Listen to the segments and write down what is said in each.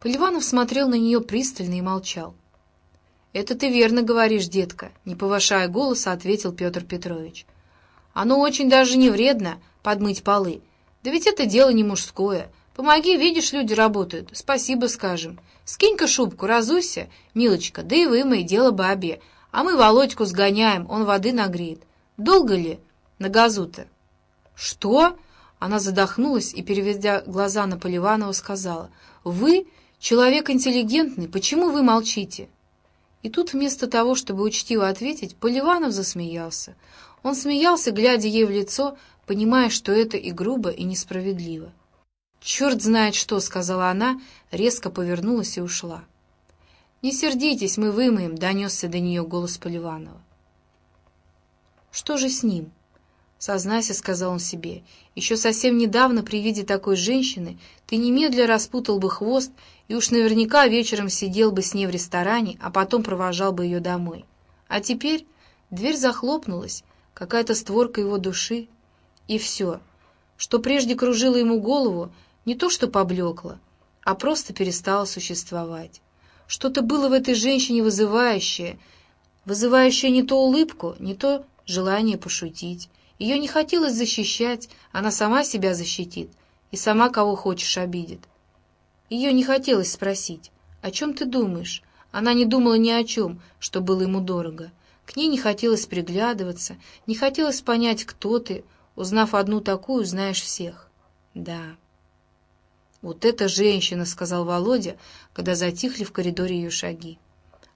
Поливанов смотрел на нее пристально и молчал. «Это ты верно говоришь, детка», — не повышая голоса, ответил Петр Петрович. «Оно очень даже не вредно подмыть полы. Да ведь это дело не мужское. Помоги, видишь, люди работают. Спасибо скажем. Скинь-ка шубку, разуйся, милочка, да и вымой, дело бабе. А мы Володьку сгоняем, он воды нагреет. Долго ли на газу-то?» «Что?» Она задохнулась и, переведя глаза на Поливанова, сказала, «Вы человек интеллигентный, почему вы молчите?» И тут вместо того, чтобы учтиво ответить, Поливанов засмеялся. Он смеялся, глядя ей в лицо, понимая, что это и грубо, и несправедливо. «Черт знает что!» — сказала она, резко повернулась и ушла. «Не сердитесь, мы вымоем!» — донесся до нее голос Поливанова. «Что же с ним?» «Сознайся», — сказал он себе, — «еще совсем недавно при виде такой женщины ты немедля распутал бы хвост и уж наверняка вечером сидел бы с ней в ресторане, а потом провожал бы ее домой. А теперь дверь захлопнулась, какая-то створка его души, и все, что прежде кружило ему голову, не то что поблекло, а просто перестало существовать. Что-то было в этой женщине вызывающее, вызывающее не то улыбку, не то желание пошутить. Ее не хотелось защищать, она сама себя защитит и сама кого хочешь обидит. Ее не хотелось спросить, «О чем ты думаешь?» Она не думала ни о чем, что было ему дорого. К ней не хотелось приглядываться, не хотелось понять, кто ты. Узнав одну такую, знаешь всех. Да. «Вот эта женщина», — сказал Володя, когда затихли в коридоре ее шаги.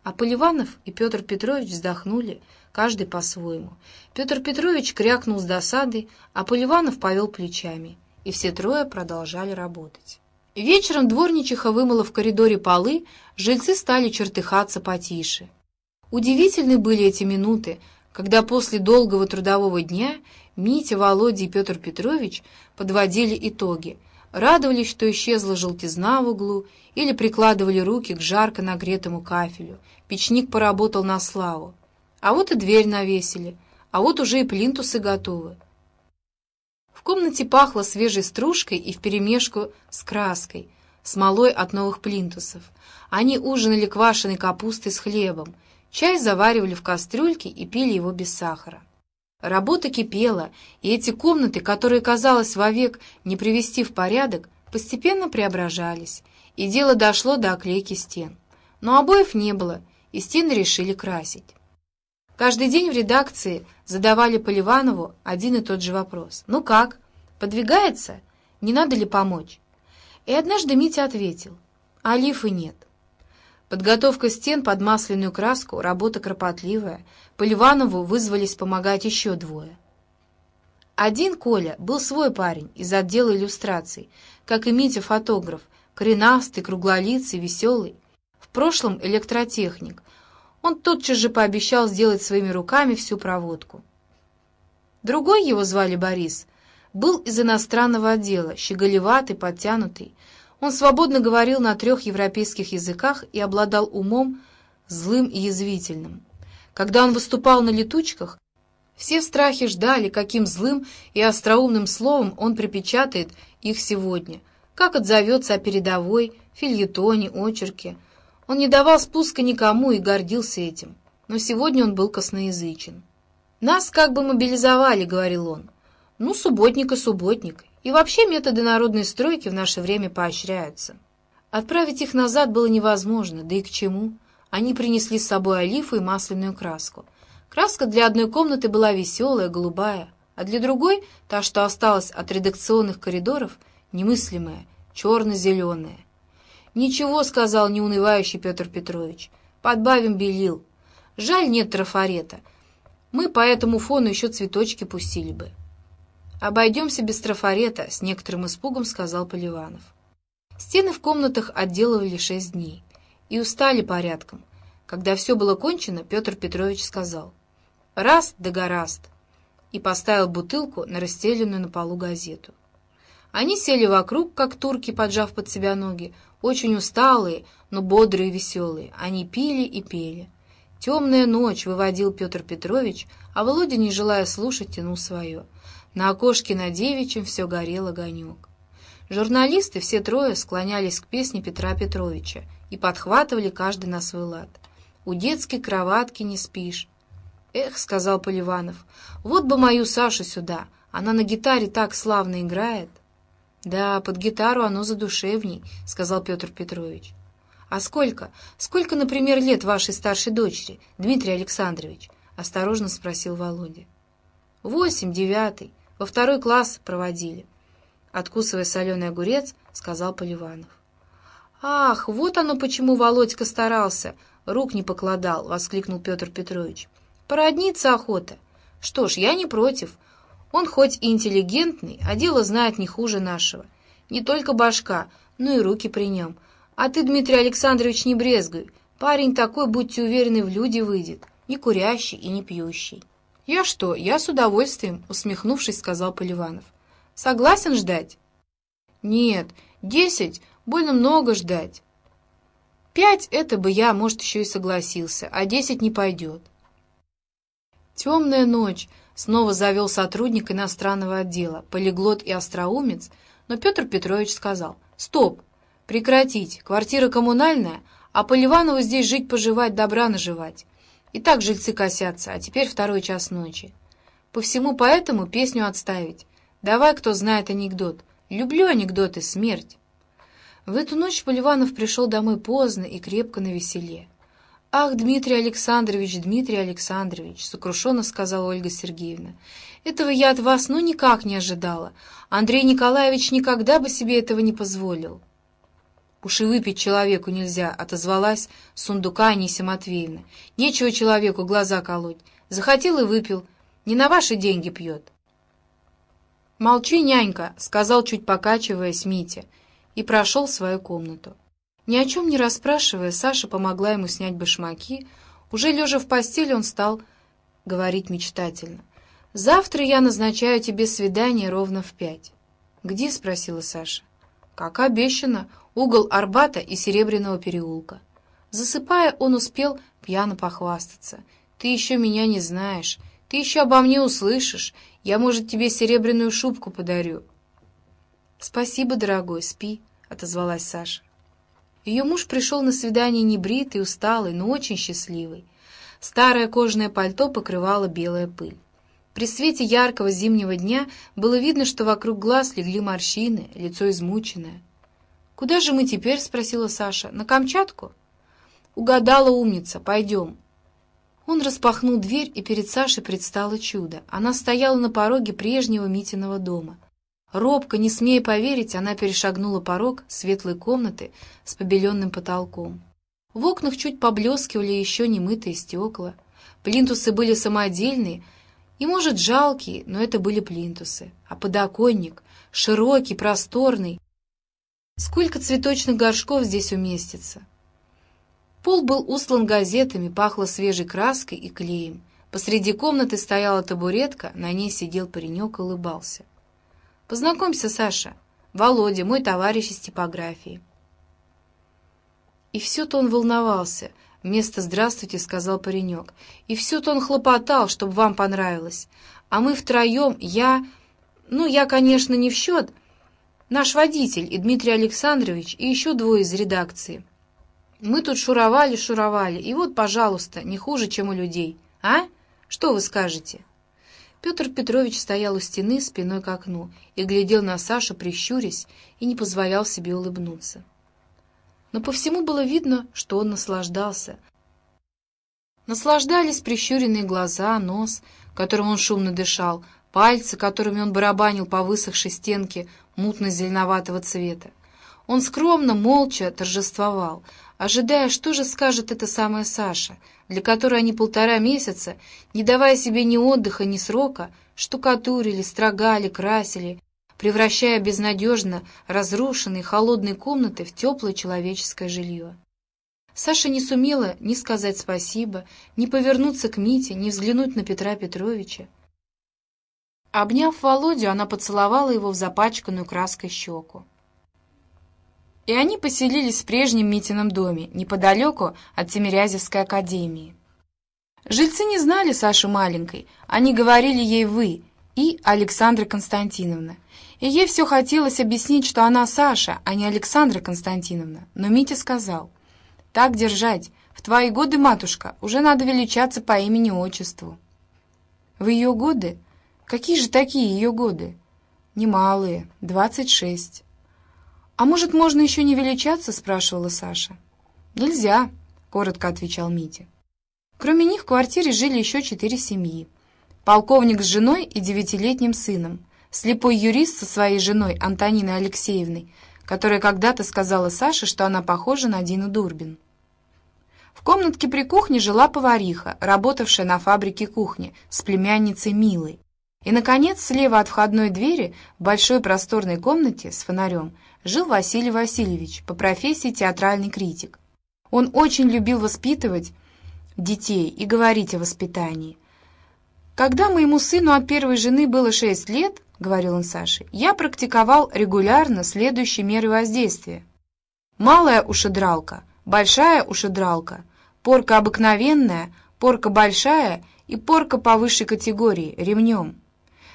А Поливанов и Петр Петрович вздохнули, каждый по-своему. Петр Петрович крякнул с досадой, а Поливанов повел плечами, и все трое продолжали работать. Вечером дворничиха вымыла в коридоре полы, жильцы стали чертыхаться потише. Удивительны были эти минуты, когда после долгого трудового дня Митя, Володя и Петр Петрович подводили итоги, радовались, что исчезла желтизна в углу, или прикладывали руки к жарко нагретому кафелю. Печник поработал на славу. А вот и дверь навесили, а вот уже и плинтусы готовы. В комнате пахло свежей стружкой и вперемешку с краской, смолой от новых плинтусов. Они ужинали квашеной капустой с хлебом, чай заваривали в кастрюльке и пили его без сахара. Работа кипела, и эти комнаты, которые, казалось, вовек не привести в порядок, постепенно преображались, и дело дошло до оклейки стен. Но обоев не было, и стены решили красить. Каждый день в редакции задавали Поливанову один и тот же вопрос. «Ну как? Подвигается? Не надо ли помочь?» И однажды Митя ответил. «А лифы нет». Подготовка стен под масляную краску, работа кропотливая. Поливанову вызвались помогать еще двое. Один Коля был свой парень из отдела иллюстраций, как и Митя фотограф, коренастый, круглолицый, веселый. В прошлом электротехник, он тотчас же пообещал сделать своими руками всю проводку. Другой его звали Борис, был из иностранного отдела, щеголеватый, подтянутый. Он свободно говорил на трех европейских языках и обладал умом злым и язвительным. Когда он выступал на летучках, все в страхе ждали, каким злым и остроумным словом он припечатает их сегодня, как отзовется о передовой, фильетоне, очерке — он не давал спуска никому и гордился этим, но сегодня он был косноязычен. «Нас как бы мобилизовали», — говорил он. «Ну, субботник и субботник. И вообще методы народной стройки в наше время поощряются». Отправить их назад было невозможно, да и к чему. Они принесли с собой олифу и масляную краску. Краска для одной комнаты была веселая, голубая, а для другой, та, что осталась от редакционных коридоров, немыслимая, черно-зеленая. «Ничего», — сказал неунывающий Петр Петрович, — «подбавим белил. Жаль, нет трафарета. Мы по этому фону еще цветочки пустили бы». «Обойдемся без трафарета», — с некоторым испугом сказал Поливанов. Стены в комнатах отделывали шесть дней и устали порядком. Когда все было кончено, Петр Петрович сказал «Раз да гораст» и поставил бутылку на расстеленную на полу газету. Они сели вокруг, как турки, поджав под себя ноги, очень усталые, но бодрые и веселые. Они пили и пели. «Темная ночь», — выводил Петр Петрович, а Володя, не желая слушать, тянул свое. На окошке на девичьем все горел огонек. Журналисты, все трое, склонялись к песне Петра Петровича и подхватывали каждый на свой лад. «У детской кроватки не спишь». «Эх», — сказал Поливанов, — «вот бы мою Сашу сюда, она на гитаре так славно играет». «Да, под гитару оно задушевней», — сказал Петр Петрович. «А сколько? Сколько, например, лет вашей старшей дочери, Дмитрий Александрович?» — осторожно спросил Володя. «Восемь, девятый. Во второй класс проводили». Откусывая соленый огурец, сказал Поливанов. «Ах, вот оно почему Володька старался, рук не покладал!» — воскликнул Петр Петрович. «Породниться охота. Что ж, я не против. Он хоть и интеллигентный, а дело знает не хуже нашего. Не только башка, но и руки при нем. А ты, Дмитрий Александрович, не брезгуй. Парень такой, будьте уверены, в люди выйдет, не курящий и не пьющий». «Я что, я с удовольствием», — усмехнувшись, сказал Поливанов. «Согласен ждать?» «Нет, десять, больно много ждать». «Пять — это бы я, может, еще и согласился, а десять не пойдет». Темная ночь, снова завел сотрудник иностранного отдела, полиглот и остроумец, но Петр Петрович сказал, «Стоп, прекратить, квартира коммунальная, а Поливанову здесь жить-поживать, добра наживать. И так жильцы косятся, а теперь второй час ночи. По всему поэтому песню отставить. Давай, кто знает анекдот. Люблю анекдоты, смерть. В эту ночь Поливанов пришел домой поздно и крепко на веселе. «Ах, Дмитрий Александрович, Дмитрий Александрович!» — сокрушенно сказала Ольга Сергеевна. «Этого я от вас ну никак не ожидала. Андрей Николаевич никогда бы себе этого не позволил». «Уж и выпить человеку нельзя», — отозвалась сундука Анисия Матвеевна. «Нечего человеку глаза колоть. Захотел и выпил. Не на ваши деньги пьет». «Молчи, нянька», — сказал, чуть покачиваясь, Митя, и прошел в свою комнату. Ни о чем не расспрашивая, Саша помогла ему снять башмаки. Уже лежа в постели, он стал говорить мечтательно. «Завтра я назначаю тебе свидание ровно в пять». «Где?» — спросила Саша. «Как обещано, угол Арбата и Серебряного переулка». Засыпая, он успел пьяно похвастаться. «Ты еще меня не знаешь. Ты еще обо мне услышишь. Я, может, тебе серебряную шубку подарю». «Спасибо, дорогой, спи», — отозвалась Саша. Ее муж пришел на свидание небритый, усталый, но очень счастливый. Старое кожаное пальто покрывало белая пыль. При свете яркого зимнего дня было видно, что вокруг глаз легли морщины, лицо измученное. «Куда же мы теперь?» — спросила Саша. «На Камчатку?» «Угадала умница. Пойдем». Он распахнул дверь, и перед Сашей предстало чудо. Она стояла на пороге прежнего Митиного дома. Робко, не смея поверить, она перешагнула порог светлой комнаты с побеленным потолком. В окнах чуть поблескивали еще немытые стекла. Плинтусы были самодельные и, может, жалкие, но это были плинтусы. А подоконник, широкий, просторный. Сколько цветочных горшков здесь уместится? Пол был устлан газетами, пахло свежей краской и клеем. Посреди комнаты стояла табуретка, на ней сидел паренек и улыбался. «Познакомься, Саша. Володя, мой товарищ из типографии». И все-то он волновался. Вместо «здравствуйте» сказал паренек. И все-то он хлопотал, чтобы вам понравилось. А мы втроем, я... Ну, я, конечно, не в счет. Наш водитель и Дмитрий Александрович, и еще двое из редакции. Мы тут шуровали, шуровали, и вот, пожалуйста, не хуже, чем у людей. А? Что вы скажете?» Петр Петрович стоял у стены спиной к окну и глядел на Сашу, прищурясь, и не позволял себе улыбнуться. Но по всему было видно, что он наслаждался. Наслаждались прищуренные глаза, нос, которым он шумно дышал, пальцы, которыми он барабанил по высохшей стенке мутно-зеленоватого цвета. Он скромно, молча торжествовал, ожидая, что же скажет эта самая Саша, для которой они полтора месяца, не давая себе ни отдыха, ни срока, штукатурили, строгали, красили, превращая безнадежно разрушенные холодные комнаты в теплое человеческое жилье. Саша не сумела ни сказать спасибо, ни повернуться к Мите, ни взглянуть на Петра Петровича. Обняв Володю, она поцеловала его в запачканную краской щеку. И они поселились в прежнем Митином доме, неподалеку от Тимирязевской академии. Жильцы не знали Саши маленькой, они говорили ей «вы» и Александра Константиновна. И ей все хотелось объяснить, что она Саша, а не Александра Константиновна. Но Митя сказал, «Так держать. В твои годы, матушка, уже надо величаться по имени-отчеству». «В ее годы? Какие же такие ее годы?» «Немалые, двадцать шесть». «А может, можно еще не величаться?» — спрашивала Саша. «Нельзя», — коротко отвечал Митя. Кроме них в квартире жили еще четыре семьи. Полковник с женой и девятилетним сыном, слепой юрист со своей женой Антониной Алексеевной, которая когда-то сказала Саше, что она похожа на Дину Дурбин. В комнатке при кухне жила повариха, работавшая на фабрике кухни, с племянницей Милой. И, наконец, слева от входной двери, в большой просторной комнате с фонарем, жил Василий Васильевич, по профессии театральный критик. Он очень любил воспитывать детей и говорить о воспитании. «Когда моему сыну от первой жены было шесть лет, — говорил он Саше, — я практиковал регулярно следующие меры воздействия. Малая ушедралка, большая ушедралка, порка обыкновенная, порка большая и порка по высшей категории, ремнем.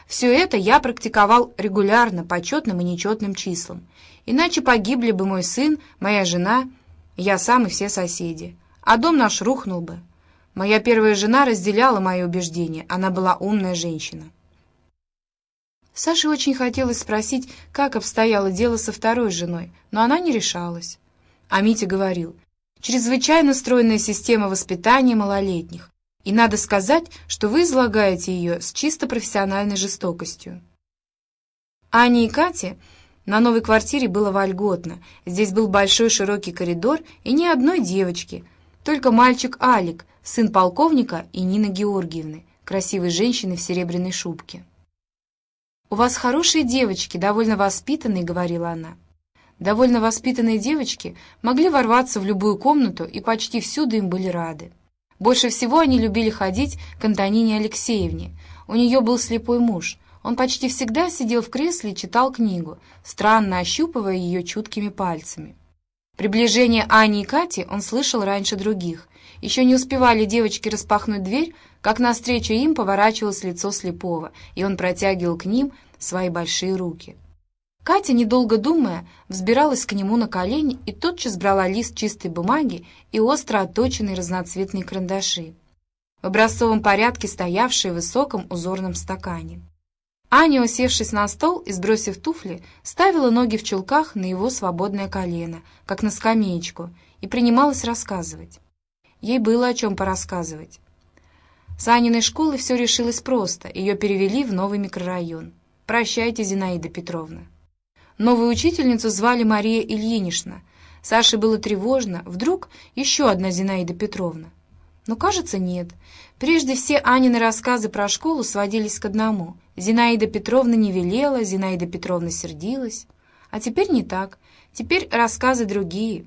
Все это я практиковал регулярно по четным и нечетным числам. Иначе погибли бы мой сын, моя жена, я сам и все соседи. А дом наш рухнул бы. Моя первая жена разделяла мои убеждения, она была умная женщина. Саше очень хотелось спросить, как обстояло дело со второй женой, но она не решалась. А Митя говорил, чрезвычайно стройная система воспитания малолетних, и надо сказать, что вы излагаете ее с чисто профессиональной жестокостью. Ане и Кате на новой квартире было вольготно. Здесь был большой широкий коридор и ни одной девочки, только мальчик Алик, сын полковника и Нины Георгиевны, красивой женщины в серебряной шубке. «У вас хорошие девочки, довольно воспитанные», — говорила она. Довольно воспитанные девочки могли ворваться в любую комнату и почти всюду им были рады. Больше всего они любили ходить к Антонине Алексеевне. У нее был слепой муж. Он почти всегда сидел в кресле и читал книгу, странно ощупывая ее чуткими пальцами. Приближение Ани и Кати он слышал раньше других, еще не успевали девочки распахнуть дверь, как навстречу им поворачивалось лицо слепого, и он протягивал к ним свои большие руки. Катя, недолго думая, взбиралась к нему на колени и тотчас брала лист чистой бумаги и остро отточенные разноцветные карандаши, в образцовом порядке стоявшие в высоком узорном стакане. Аня, усевшись на стол и сбросив туфли, ставила ноги в чулках на его свободное колено, как на скамеечку, и принималась рассказывать. Ей было о чем порассказывать. С Аниной школы все решилось просто. Ее перевели в новый микрорайон. «Прощайте, Зинаида Петровна». Новую учительницу звали Мария Ильинична. Саше было тревожно. Вдруг еще одна Зинаида Петровна. Но, кажется, нет. Прежде все Анины рассказы про школу сводились к одному. Зинаида Петровна не велела, Зинаида Петровна сердилась. А теперь не так. Теперь рассказы другие.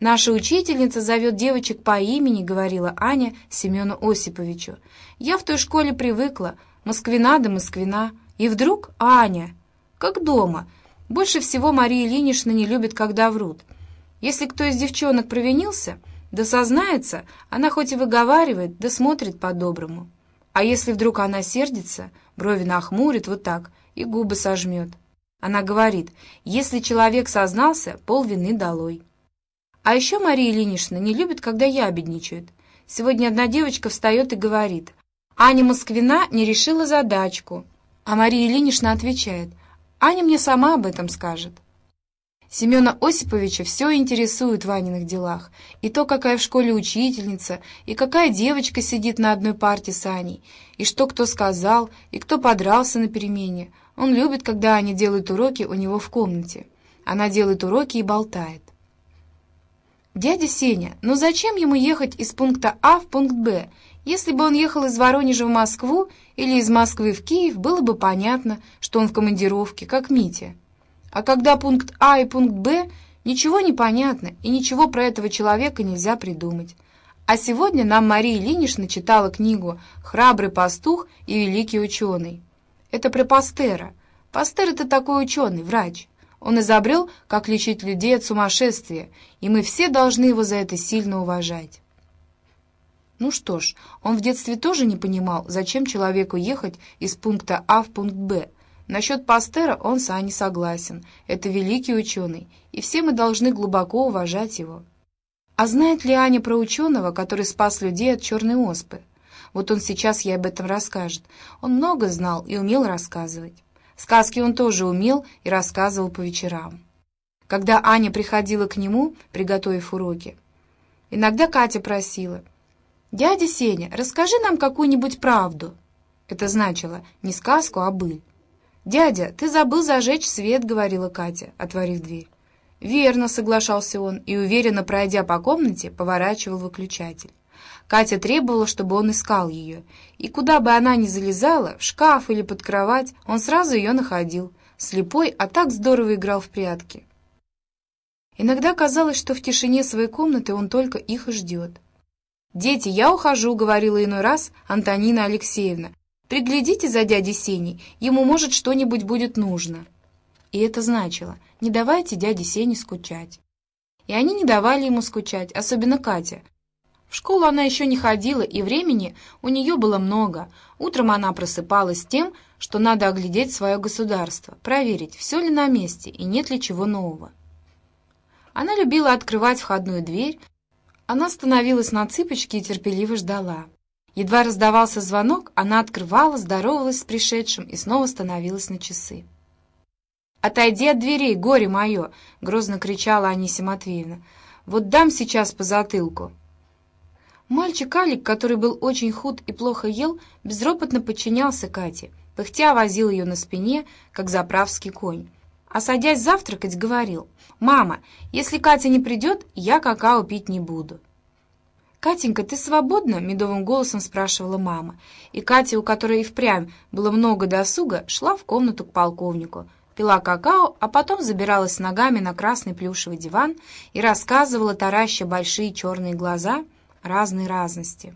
«Наша учительница зовет девочек по имени», — говорила Аня Семену Осиповичу. «Я в той школе привыкла. Москвина да Москвина. И вдруг Аня. Как дома. Больше всего Мария Ильинична не любит, когда врут. Если кто из девчонок провинился, да сознается, она хоть и выговаривает, да смотрит по-доброму. А если вдруг она сердится, брови нахмурит вот так и губы сожмет. Она говорит, если человек сознался, пол вины долой». А еще Мария Ильинична не любит, когда ябедничают. Сегодня одна девочка встает и говорит, «Аня Москвина не решила задачку». А Мария Ильинична отвечает, «Аня мне сама об этом скажет». Семена Осиповича все интересует в Аниных делах. И то, какая в школе учительница, и какая девочка сидит на одной парте с Аней, и что кто сказал, и кто подрался на перемене. Он любит, когда Аня делает уроки у него в комнате. Она делает уроки и болтает. «Дядя Сеня, ну зачем ему ехать из пункта А в пункт Б? Если бы он ехал из Воронежа в Москву или из Москвы в Киев, было бы понятно, что он в командировке, как Митя. А когда пункт А и пункт Б, ничего не понятно, и ничего про этого человека нельзя придумать. А сегодня нам Мария Ильинична читала книгу «Храбрый пастух и великий ученый». Это про Пастера. Пастер — это такой ученый, врач. Он изобрел, как лечить людей от сумасшествия, и мы все должны его за это сильно уважать. Ну что ж, он в детстве тоже не понимал, зачем человеку ехать из пункта А в пункт Б. Насчет Пастера он с Аней согласен. Это великий ученый, и все мы должны глубоко уважать его. А знает ли Аня про ученого, который спас людей от черной оспы? Вот он сейчас ей об этом расскажет. Он много знал и умел рассказывать. Сказки он тоже умел и рассказывал по вечерам. Когда Аня приходила к нему, приготовив уроки, иногда Катя просила, «Дядя Сеня, расскажи нам какую-нибудь правду». Это значило не сказку, а быль. «Дядя, ты забыл зажечь свет», — говорила Катя, отворив дверь. «Верно», — соглашался он, и, уверенно пройдя по комнате, поворачивал выключатель. Катя требовала, чтобы он искал ее, и куда бы она ни залезала, в шкаф или под кровать, он сразу ее находил, слепой, а так здорово играл в прятки. Иногда казалось, что в тишине своей комнаты он только их и ждет. «Дети, я ухожу», — говорила иной раз Антонина Алексеевна. «Приглядите за дядей Сеней, ему, может, что-нибудь будет нужно». И это значило «не давайте дяде Сене скучать». И они не давали ему скучать, особенно Катя. В школу она еще не ходила, и времени у нее было много. Утром она просыпалась тем, что надо оглядеть свое государство, проверить, все ли на месте и нет ли чего нового. Она любила открывать входную дверь. Она становилась на цыпочки и терпеливо ждала. Едва раздавался звонок, она открывала, здоровалась с пришедшим и снова становилась на часы. «Отойди от дверей, горе мое!» — грозно кричала Анисия Матвеевна. «Вот дам сейчас по затылку!» Мальчик Алик, который был очень худ и плохо ел, безропотно подчинялся Кате, пыхтя возил ее на спине, как заправский конь. А садясь завтракать, говорил, «Мама, если Катя не придет, я какао пить не буду». «Катенька, ты свободна?» — медовым голосом спрашивала мама. И Катя, у которой и впрямь было много досуга, шла в комнату к полковнику, пила какао, а потом забиралась ногами на красный плюшевый диван и рассказывала, тараща большие черные глаза разной разности.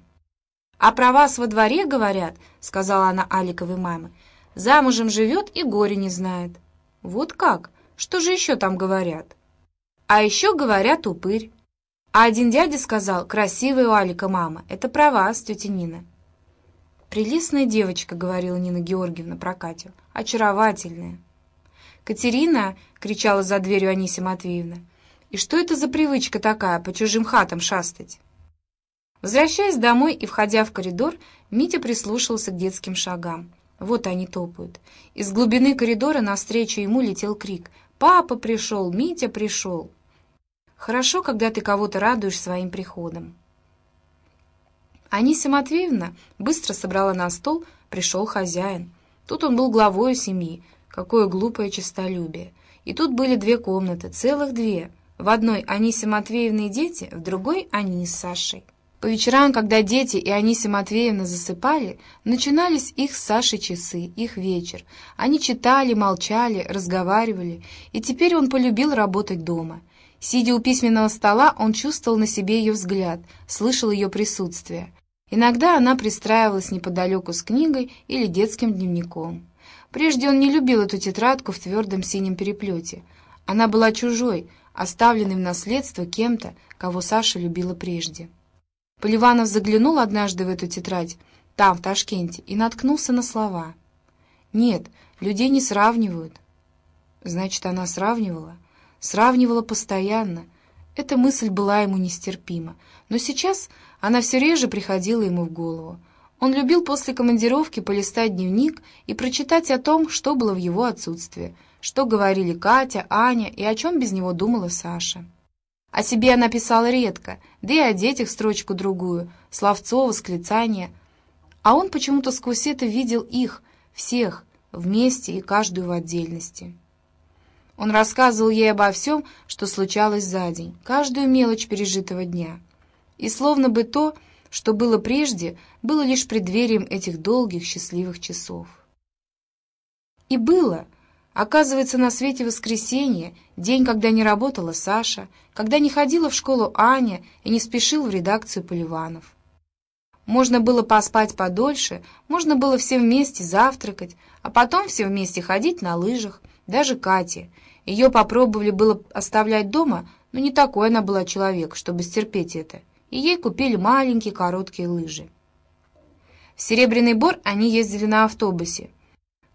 «А про вас во дворе говорят», — сказала она Аликовой маме, — «замужем живет и горе не знает». Вот как? Что же еще там говорят? А еще говорят упырь. А один дядя сказал, красивая у Алика мама. Это про вас, тетя Нина. «Прелестная девочка», — говорила Нина Георгиевна про Катю. «Очаровательная». «Катерина!» — кричала за дверью Анисия Матвеевна. «И что это за привычка такая, по чужим хатам шастать?» Возвращаясь домой и входя в коридор, Митя прислушался к детским шагам. Вот они топают. Из глубины коридора навстречу ему летел крик. «Папа пришел! Митя пришел!» Хорошо, когда ты кого-то радуешь своим приходом. Анисия Матвеевна быстро собрала на стол, пришел хозяин. Тут он был главой семьи. Какое глупое честолюбие. И тут были две комнаты, целых две. В одной Анисия Матвеевна и дети, в другой они с Сашей. По вечерам, когда дети и Анисия Матвеевна засыпали, начинались их с Сашей часы, их вечер. Они читали, молчали, разговаривали, и теперь он полюбил работать дома. Сидя у письменного стола, он чувствовал на себе ее взгляд, слышал ее присутствие. Иногда она пристраивалась неподалеку с книгой или детским дневником. Прежде он не любил эту тетрадку в твердом синем переплете. Она была чужой, оставленной в наследство кем-то, кого Саша любила прежде. Поливанов заглянул однажды в эту тетрадь, там, в Ташкенте, и наткнулся на слова. «Нет, людей не сравнивают». Значит, она сравнивала. Сравнивала постоянно. Эта мысль была ему нестерпима. Но сейчас она все реже приходила ему в голову. Он любил после командировки полистать дневник и прочитать о том, что было в его отсутствии, что говорили Катя, Аня и о чем без него думала Саша. О себе она писала редко, да и о детях строчку-другую, словцо, восклицание. А он почему-то сквозь это видел их, всех, вместе и каждую в отдельности. Он рассказывал ей обо всем, что случалось за день, каждую мелочь пережитого дня. И словно бы то, что было прежде, было лишь преддверием этих долгих счастливых часов. И было — Оказывается, на свете воскресенье, день, когда не работала Саша, когда не ходила в школу Аня и не спешил в редакцию Поливанов. Можно было поспать подольше, можно было все вместе завтракать, а потом все вместе ходить на лыжах, даже Кате. Ее попробовали было оставлять дома, но не такой она была человек, чтобы стерпеть это, и ей купили маленькие короткие лыжи. В Серебряный Бор они ездили на автобусе,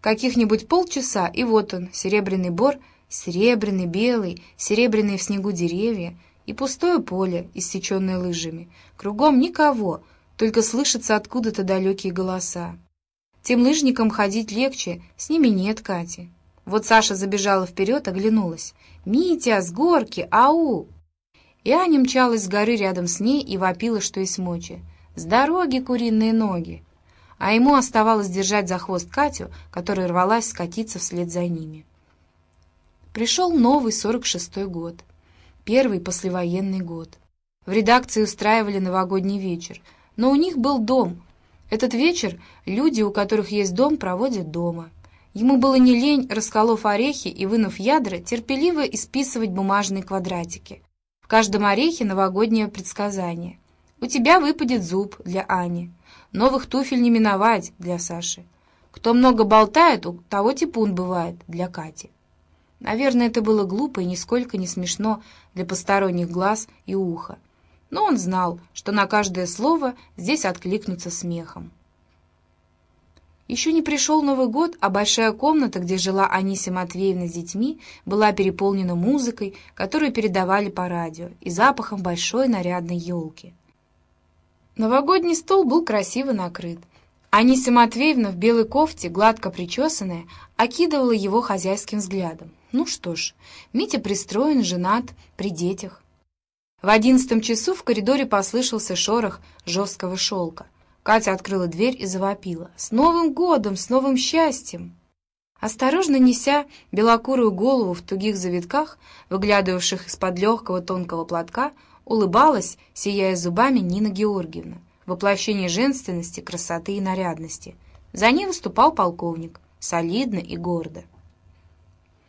Каких-нибудь полчаса, и вот он, серебряный бор, серебряный, белый, серебряные в снегу деревья и пустое поле, иссеченное лыжами. Кругом никого, только слышатся откуда-то далекие голоса. Тем лыжникам ходить легче, с ними нет Кати. Вот Саша забежала вперед, оглянулась. «Митя, с горки! Ау!» И Аня мчалась с горы рядом с ней и вопила, что есть мочи. «С дороги, куриные ноги!» А ему оставалось держать за хвост Катю, которая рвалась скатиться вслед за ними. Пришел новый 46-й год, первый послевоенный год. В редакции устраивали новогодний вечер, но у них был дом. Этот вечер люди, у которых есть дом, проводят дома. Ему было не лень, расколов орехи и вынув ядра, терпеливо исписывать бумажные квадратики. В каждом орехе новогоднее предсказание. «У тебя выпадет зуб» для Ани. Новых туфель не миновать для Саши. Кто много болтает, у того типун бывает для Кати. Наверное, это было глупо и нисколько не смешно для посторонних глаз и уха. Но он знал, что на каждое слово здесь откликнутся смехом. Еще не пришел Новый год, а большая комната, где жила Анисия Матвеевна с детьми, была переполнена музыкой, которую передавали по радио, и запахом большой нарядной елки. Новогодний стол был красиво накрыт. Анисия Матвеевна в белой кофте, гладко причесанная, окидывала его хозяйским взглядом. Ну что ж, Митя пристроен, женат, при детях. В одиннадцатом часу в коридоре послышался шорох жесткого шелка. Катя открыла дверь и завопила. «С Новым годом! С новым счастьем!» Осторожно неся белокурую голову в тугих завитках, выглядывавших из-под легкого тонкого платка, улыбалась, сияя зубами Нина Георгиевна, воплощение женственности, красоты и нарядности. За ней выступал полковник, солидно и гордо.